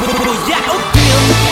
бо я один.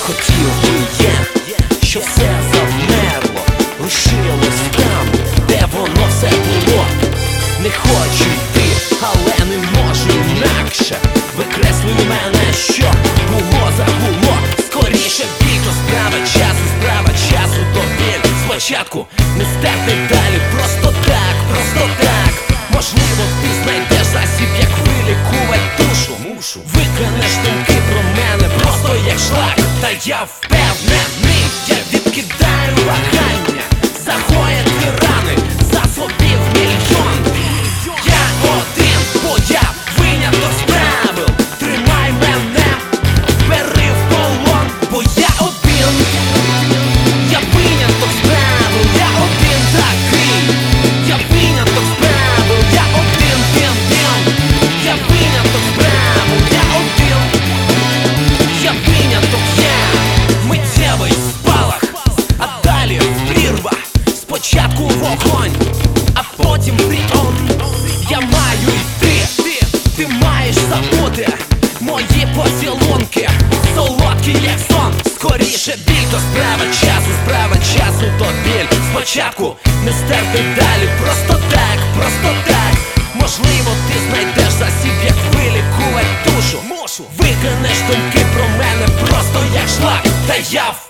Хотів би я, щоб все завмерло, лишилось там, де воно все було. Не хочу Викреслюй мене, що було загуло. Скоріше бій, то справа часу, справа часу, то біль. Спочатку не стерти далі, просто так, просто так. Можливо, ти знайдеш засіб, як вилікувати душу. Мушу Викинеш думки про мене, просто як шлак. Та я впевнений, Спочатку вогонь, а потім фріон. Я маю йти, ти, маєш забути мої поцілунки, солодкі, як сон. Скоріше біль, то справа часу, справа часу, то біль. Спочатку не стерти далі, просто так, просто так. Можливо, ти знайдеш засіб, як вилікувати душу. Мушу виконеш думки про мене, просто як шлак. Та я впевнений.